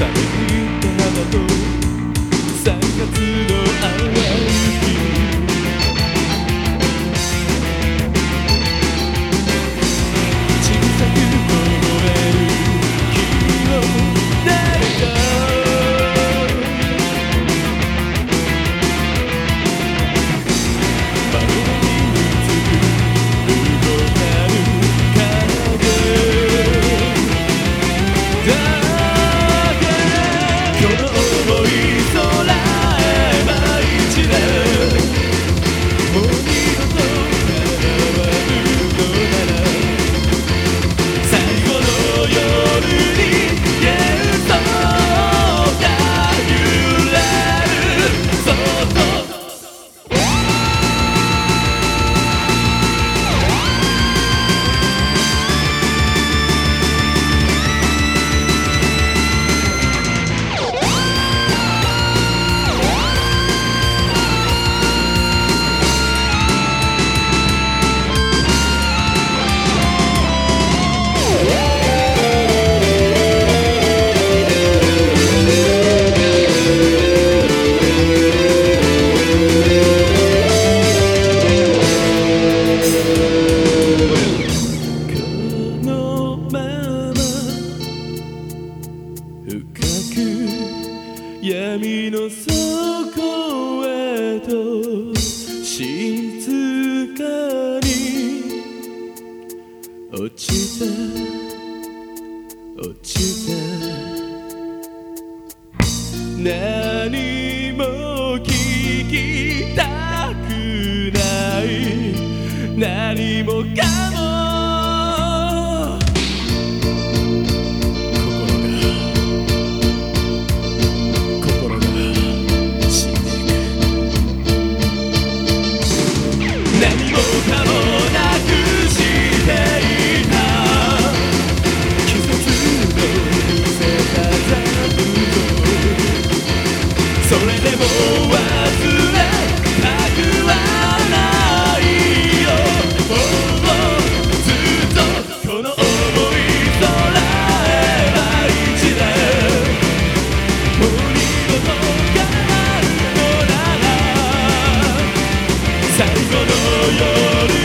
寒いんだなと。3月の雨こへと静かに。落ちた落ちた何も聞きたくない。何もかも sana yarım